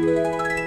Música